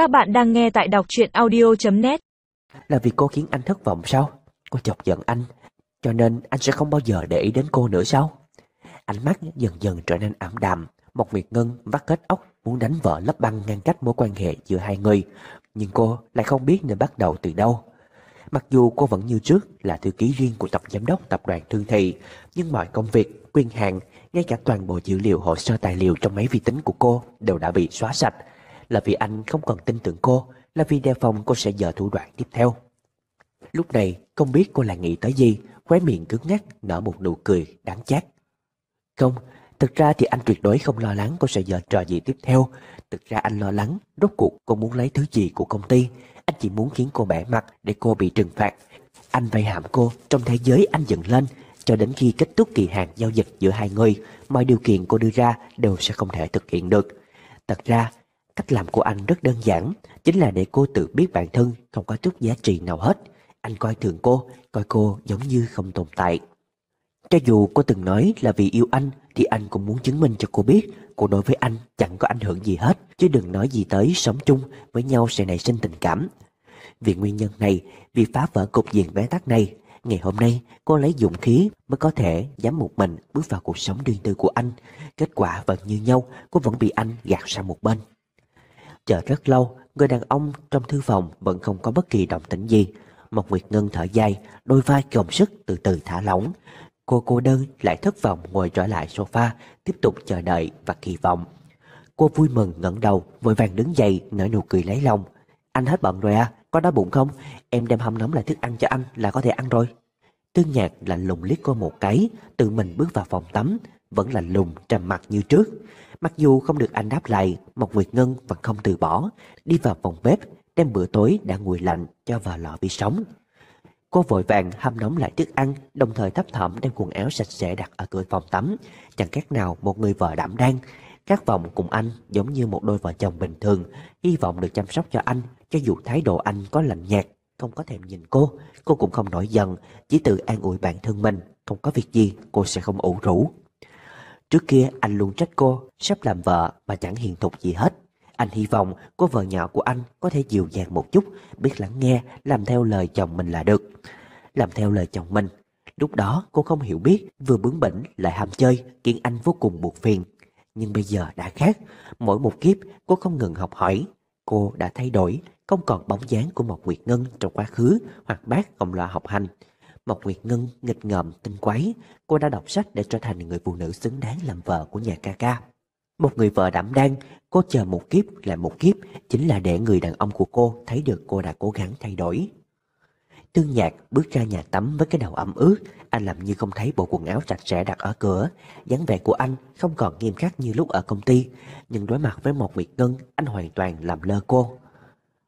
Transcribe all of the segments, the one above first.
Các bạn đang nghe tại đọc truyện audio.net Là vì cô khiến anh thất vọng sao? Cô chọc giận anh Cho nên anh sẽ không bao giờ để ý đến cô nữa sao? Ánh mắt dần dần trở nên ảm đạm Một Nguyệt Ngân vắt kết óc Muốn đánh vợ lấp băng ngăn cách mối quan hệ giữa hai người Nhưng cô lại không biết nên bắt đầu từ đâu Mặc dù cô vẫn như trước là thư ký riêng của Tổng Giám đốc Tập đoàn Thương Thị Nhưng mọi công việc, quyền hạn Ngay cả toàn bộ dữ liệu hồ sơ tài liệu trong máy vi tính của cô Đều đã bị xóa sạch là vì anh không còn tin tưởng cô Là vì đề phòng cô sẽ dở thủ đoạn tiếp theo. Lúc này không biết cô lại nghĩ tới gì Khóe miệng cứng ngắc nở một nụ cười đáng chát. Không, thực ra thì anh tuyệt đối không lo lắng cô sẽ dở trò gì tiếp theo. Thực ra anh lo lắng Rốt cuộc cô muốn lấy thứ gì của công ty. Anh chỉ muốn khiến cô bẻ mặt để cô bị trừng phạt. Anh vây hãm cô trong thế giới anh dựng lên Cho đến khi kết thúc kỳ hạn giao dịch giữa hai người Mọi điều kiện cô đưa ra đều sẽ không thể thực hiện được. Thật ra Cách làm của anh rất đơn giản Chính là để cô tự biết bản thân Không có chút giá trị nào hết Anh coi thường cô Coi cô giống như không tồn tại Cho dù cô từng nói là vì yêu anh Thì anh cũng muốn chứng minh cho cô biết Cô đối với anh chẳng có ảnh hưởng gì hết Chứ đừng nói gì tới sống chung Với nhau sẽ nảy sinh tình cảm Vì nguyên nhân này Vì phá vỡ cục diện bé tắc này Ngày hôm nay cô lấy dũng khí mới có thể dám một mình bước vào cuộc sống riêng tư của anh. Kết quả vẫn như nhau, cô vẫn bị anh gạt sang một bên. Chờ rất lâu, người đàn ông trong thư phòng vẫn không có bất kỳ động tĩnh gì. mộc Nguyệt Ngân thở dài, đôi vai gồng sức từ từ thả lỏng. Cô cô đơn lại thất vọng ngồi trở lại sofa, tiếp tục chờ đợi và kỳ vọng. Cô vui mừng ngẩng đầu, vội vàng đứng dậy, nở nụ cười lấy lòng. Anh hết bận rồi à, có đói bụng không? Em đem hâm nóng lại thức ăn cho anh là có thể ăn rồi. Tương nhạc lạnh lùng liếc cô một cái, tự mình bước vào phòng tắm, vẫn lạnh lùng trầm mặt như trước. Mặc dù không được anh đáp lại, Mộc Nguyệt Ngân vẫn không từ bỏ, đi vào phòng bếp, đem bữa tối đã nguội lạnh cho vào lọ vi sóng. Cô vội vàng hâm nóng lại thức ăn, đồng thời thấp thỏm đem quần áo sạch sẽ đặt ở cửa phòng tắm. Chẳng khác nào một người vợ đảm đang. Các vòng cùng anh giống như một đôi vợ chồng bình thường, hy vọng được chăm sóc cho anh, cho dù thái độ anh có lạnh nhạt, không có thèm nhìn cô, cô cũng không nổi giận, chỉ tự an ủi bản thân mình, không có việc gì cô sẽ không ủ rũ. Trước kia anh luôn trách cô sắp làm vợ mà chẳng hiền thục gì hết. Anh hy vọng cô vợ nhỏ của anh có thể dịu dàng một chút, biết lắng nghe, làm theo lời chồng mình là được. Làm theo lời chồng mình. Lúc đó cô không hiểu biết, vừa bướng bỉnh lại ham chơi, khiến anh vô cùng buộc phiền. Nhưng bây giờ đã khác, mỗi một kiếp cô không ngừng học hỏi. Cô đã thay đổi, không còn bóng dáng của một Nguyệt Ngân trong quá khứ hoặc bác không lo học hành. Mộc Nguyệt Ngân nghịch ngợm tinh quái, cô đã đọc sách để trở thành người phụ nữ xứng đáng làm vợ của nhà ca ca. Một người vợ đảm đang, cô chờ một kiếp là một kiếp, chính là để người đàn ông của cô thấy được cô đã cố gắng thay đổi. Tương Nhạc bước ra nhà tắm với cái đầu ẩm ướt, anh làm như không thấy bộ quần áo sạch sẽ đặt ở cửa. dáng vẻ của anh không còn nghiêm khắc như lúc ở công ty, nhưng đối mặt với một Nguyệt Ngân, anh hoàn toàn làm lơ cô.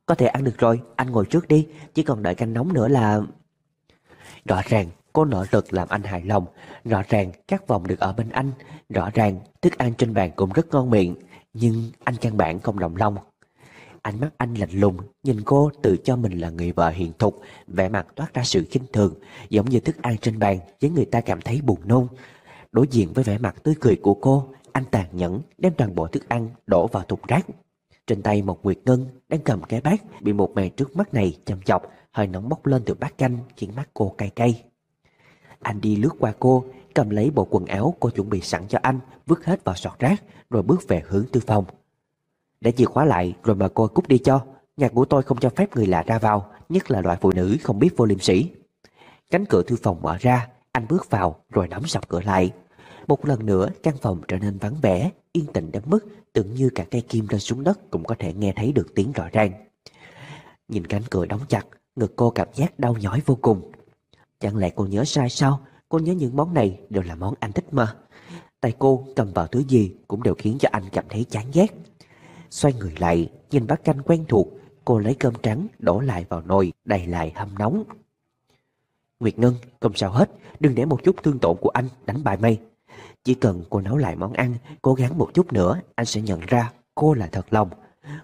Có thể ăn được rồi, anh ngồi trước đi, chỉ còn đợi canh nóng nữa là... Rõ ràng, cô nỗ lực làm anh hài lòng. Rõ ràng, các vòng được ở bên anh. Rõ ràng, thức ăn trên bàn cũng rất ngon miệng. Nhưng anh căn bản không đồng lòng. Ánh mắt anh lạnh lùng, Nhìn cô tự cho mình là người vợ hiền thục, vẻ mặt toát ra sự khinh thường, Giống như thức ăn trên bàn Khiến người ta cảm thấy buồn nôn. Đối diện với vẻ mặt tươi cười của cô, Anh tàn nhẫn, đem toàn bộ thức ăn Đổ vào thùng rác. Trên tay một Nguyệt Ngân đang cầm cái bát Bị một màn trước mắt này chăm chọc. Hơi nóng bốc lên từ bát canh, Khiến mắt cô cay cay. Anh đi lướt qua cô, Cầm lấy bộ quần áo cô chuẩn bị sẵn cho anh, Vứt hết vào sọt rác, Rồi bước về hướng tư phòng. Để chìa khóa lại, rồi mà cô cút đi cho. Nhà của tôi không cho phép người lạ ra vào, Nhất là loại phụ nữ không biết vô liêm sĩ Cánh cửa thư phòng mở ra, Anh bước vào, rồi đóng sập cửa lại. Một lần nữa, căn phòng trở nên vắng vẻ, Yên tĩnh đến mức Tưởng như cả cây kim rơi xuống đất Cũng có thể nghe thấy được tiếng rõ ràng. Nhìn cánh cửa đóng chặt Ngực cô cảm giác đau nhói vô cùng. Chẳng lẽ cô nhớ sai sao? Cô nhớ những món này đều là món anh thích mà. Tay cô cầm vào thứ gì Cũng đều khiến cho anh cảm thấy chán ghét. Xoay người lại, Nhìn bát canh quen thuộc, Cô lấy cơm trắng đổ lại vào nồi, Đầy lại hâm nóng. Nguyệt Ngân, không sao hết, Đừng để một chút thương tổn của anh đánh bại mây Chỉ cần cô nấu lại món ăn, Cố gắng một chút nữa, Anh sẽ nhận ra cô là thật lòng.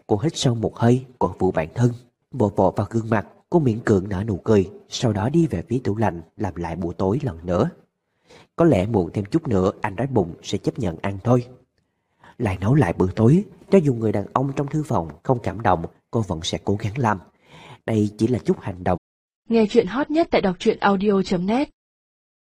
Cô hít sâu một hơi, cổ vũ bản thân, Vỗ vỗ vào gương mặt. Cô miễn cưỡng nở nụ cười, Sau đó đi về phía tủ lạnh, Làm lại bữa tối lần nữa Có lẽ muộn thêm chút nữa, Anh đói bụng sẽ chấp nhận ăn thôi Lại nấu lại bữa tối, Cho dù người đàn ông trong thư phòng không cảm động, cô vẫn sẽ cố gắng làm. Đây chỉ là chút hành động. Nghe chuyện hot nhất tại đọc truyện audio.net